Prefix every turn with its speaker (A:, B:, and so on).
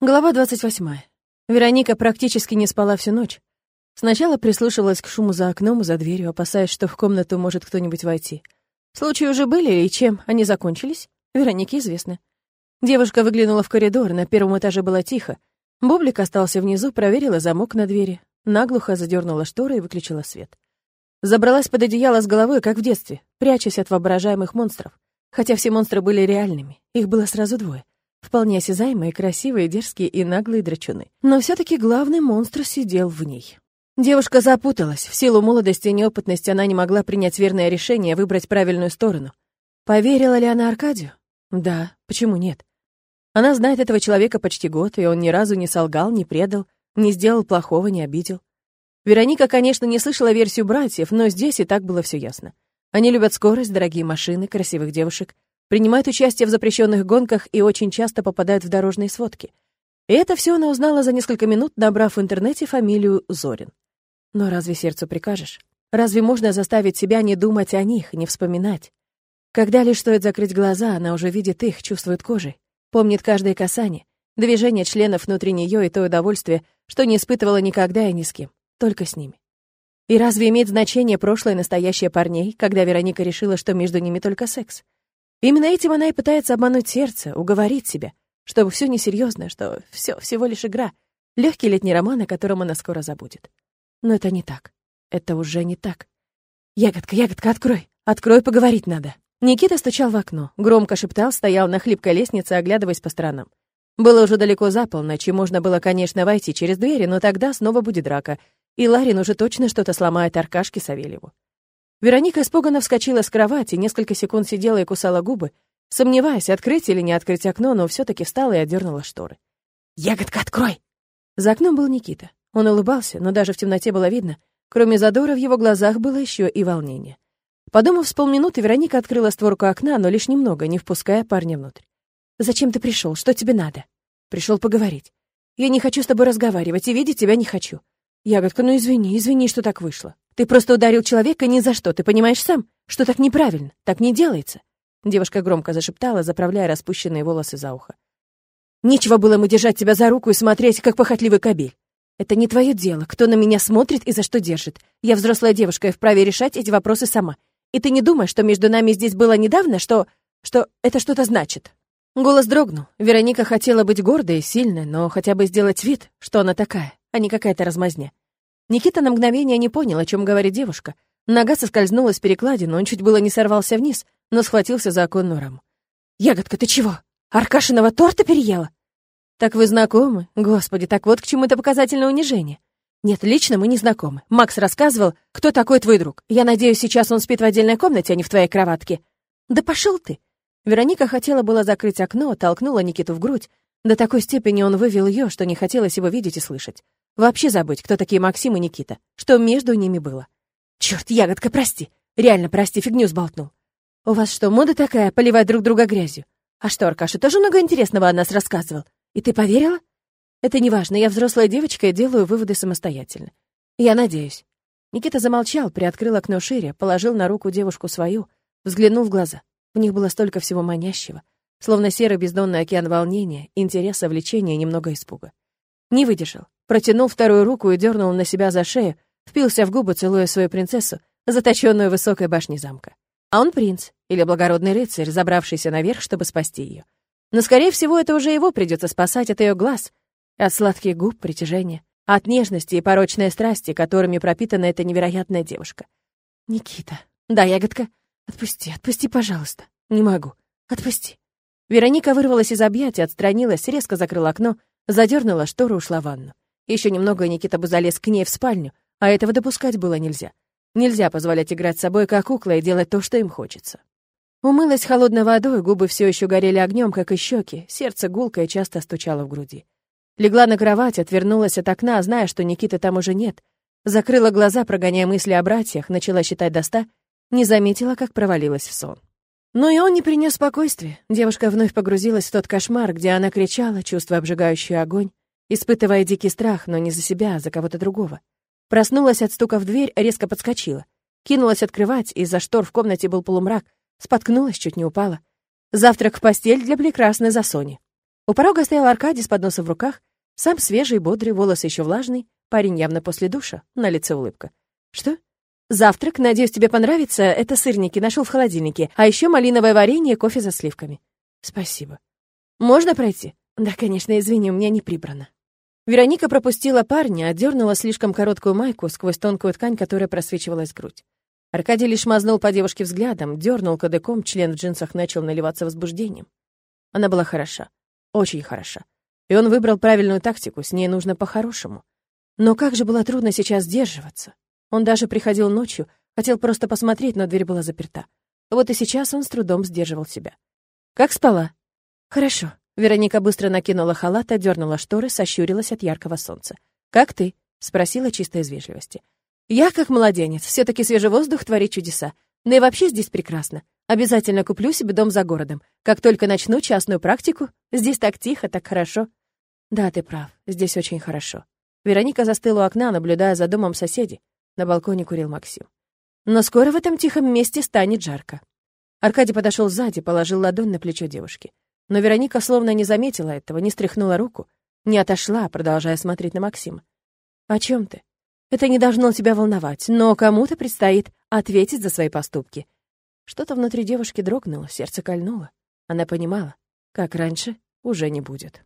A: Глава 28. Вероника практически не спала всю ночь. Сначала прислушивалась к шуму за окном и за дверью, опасаясь, что в комнату может кто-нибудь войти. Случаи уже были, и чем они закончились? Веронике известно. Девушка выглянула в коридор, на первом этаже было тихо. Бублик остался внизу, проверила замок на двери, наглухо задернула шторы и выключила свет. Забралась под одеяло с головой, как в детстве, прячась от воображаемых монстров. Хотя все монстры были реальными, их было сразу двое. Вполне осязаемые, красивые, дерзкие и наглые драчуны. Но все таки главный монстр сидел в ней. Девушка запуталась. В силу молодости и неопытности она не могла принять верное решение, выбрать правильную сторону. Поверила ли она Аркадию? Да, почему нет? Она знает этого человека почти год, и он ни разу не солгал, не предал, не сделал плохого, не обидел. Вероника, конечно, не слышала версию братьев, но здесь и так было все ясно. Они любят скорость, дорогие машины, красивых девушек — принимает участие в запрещенных гонках и очень часто попадает в дорожные сводки. И это все она узнала за несколько минут, набрав в интернете фамилию Зорин. Но разве сердцу прикажешь? Разве можно заставить себя не думать о них, не вспоминать? Когда лишь стоит закрыть глаза, она уже видит их, чувствует кожей, помнит каждое касание, движение членов внутри нее и то удовольствие, что не испытывала никогда и ни с кем, только с ними. И разве имеет значение прошлое и настоящее парней, когда Вероника решила, что между ними только секс? Именно этим она и пытается обмануть сердце, уговорить себя, чтобы все несерьезно, что все всего лишь игра, легкий летний роман, о котором она скоро забудет. Но это не так. Это уже не так. «Ягодка, ягодка, открой! Открой, поговорить надо!» Никита стучал в окно, громко шептал, стоял на хлипкой лестнице, оглядываясь по сторонам. Было уже далеко за полночь, и можно было, конечно, войти через двери, но тогда снова будет драка, и Ларин уже точно что-то сломает Аркашке Савельеву. Вероника испуганно вскочила с кровати, несколько секунд сидела и кусала губы, сомневаясь, открыть или не открыть окно, но все таки встала и одернула шторы. «Ягодка, открой!» За окном был Никита. Он улыбался, но даже в темноте было видно, кроме задора в его глазах было еще и волнение. Подумав с полминуты, Вероника открыла створку окна, но лишь немного, не впуская парня внутрь. «Зачем ты пришел? Что тебе надо?» «Пришел поговорить. Я не хочу с тобой разговаривать, и видеть тебя не хочу. Ягодка, ну извини, извини, что так вышло. Ты просто ударил человека ни за что, ты понимаешь сам, что так неправильно, так не делается. Девушка громко зашептала, заправляя распущенные волосы за ухо. Нечего было ему держать тебя за руку и смотреть, как похотливый кобель. Это не твое дело, кто на меня смотрит и за что держит. Я взрослая девушка и вправе решать эти вопросы сама. И ты не думаешь, что между нами здесь было недавно, что... что это что-то значит?» Голос дрогнул. Вероника хотела быть гордой и сильной, но хотя бы сделать вид, что она такая, а не какая-то размазня. Никита на мгновение не понял, о чем говорит девушка. Нога соскользнула с перекладины, он чуть было не сорвался вниз, но схватился за оконную раму. «Ягодка, ты чего? Аркашиного торта переела?» «Так вы знакомы? Господи, так вот к чему это показательное унижение». «Нет, лично мы не знакомы. Макс рассказывал, кто такой твой друг. Я надеюсь, сейчас он спит в отдельной комнате, а не в твоей кроватке». «Да пошел ты!» Вероника хотела было закрыть окно, толкнула Никиту в грудь. До такой степени он вывел ее, что не хотелось его видеть и слышать. Вообще забыть, кто такие Максим и Никита, что между ними было. Черт, ягодка, прости. Реально, прости, фигню сболтнул. У вас что, мода такая, поливать друг друга грязью? А что, Аркаша тоже много интересного о нас рассказывал? И ты поверила? Это не важно, я взрослая девочка и делаю выводы самостоятельно. Я надеюсь. Никита замолчал, приоткрыл окно шире, положил на руку девушку свою, взглянул в глаза. В них было столько всего манящего, словно серый бездонный океан волнения, интереса, влечения и немного испуга. Не выдержал, Протянул вторую руку и дернул на себя за шею, впился в губы, целуя свою принцессу, заточенную в высокой башне замка. А он принц, или благородный рыцарь, забравшийся наверх, чтобы спасти ее. Но, скорее всего, это уже его придется спасать от ее глаз, от сладких губ притяжения, от нежности и порочной страсти, которыми пропитана эта невероятная девушка. «Никита, да, ягодка, отпусти, отпусти, пожалуйста. Не могу. Отпусти». Вероника вырвалась из объятия, отстранилась, резко закрыла окно, задернула штору, ушла в ванну. Еще немного, и Никита бы залез к ней в спальню, а этого допускать было нельзя. Нельзя позволять играть с собой как кукла и делать то, что им хочется. Умылась холодной водой, губы все еще горели огнем, как и щеки, сердце гулко и часто стучало в груди. Легла на кровать, отвернулась от окна, зная, что Никиты там уже нет. Закрыла глаза, прогоняя мысли о братьях, начала считать до ста, не заметила, как провалилась в сон. Но и он не принес спокойствия. Девушка вновь погрузилась в тот кошмар, где она кричала, чувствуя обжигающий огонь, испытывая дикий страх, но не за себя, а за кого-то другого. Проснулась от стука в дверь, резко подскочила. Кинулась открывать, из-за штор в комнате был полумрак. Споткнулась, чуть не упала. Завтрак в постель для прекрасной Засони. У порога стоял Аркадий с подносом в руках, сам свежий, бодрый, волосы еще влажный, парень явно после душа, на лице улыбка. «Что?» «Завтрак, надеюсь, тебе понравится. Это сырники, нашел в холодильнике. А еще малиновое варенье и кофе за сливками». «Спасибо». «Можно пройти?» «Да, конечно, извини, у меня не прибрано». Вероника пропустила парня, отдернула слишком короткую майку сквозь тонкую ткань, которая просвечивалась грудь. Аркадий лишь мазнул по девушке взглядом, дернул кадыком, член в джинсах начал наливаться возбуждением. Она была хороша, очень хороша. И он выбрал правильную тактику, с ней нужно по-хорошему. Но как же было трудно сейчас сдерживаться. Он даже приходил ночью, хотел просто посмотреть, но дверь была заперта. Вот и сейчас он с трудом сдерживал себя. «Как спала?» «Хорошо», Вероника быстро накинула халат, одернула шторы, сощурилась от яркого солнца. «Как ты?» — спросила чисто из вежливости. «Я как младенец. все таки свежий воздух творит чудеса. Ну и вообще здесь прекрасно. Обязательно куплю себе дом за городом. Как только начну частную практику, здесь так тихо, так хорошо». «Да, ты прав. Здесь очень хорошо». Вероника застыла у окна, наблюдая за домом соседей. На балконе курил Максим. Но скоро в этом тихом месте станет жарко. Аркадий подошел сзади, положил ладонь на плечо девушки. Но Вероника словно не заметила этого, не стряхнула руку, не отошла, продолжая смотреть на Максима. «О чем ты? Это не должно тебя волновать, но кому-то предстоит ответить за свои поступки». Что-то внутри девушки дрогнуло, сердце кольнуло. Она понимала, как раньше уже не будет.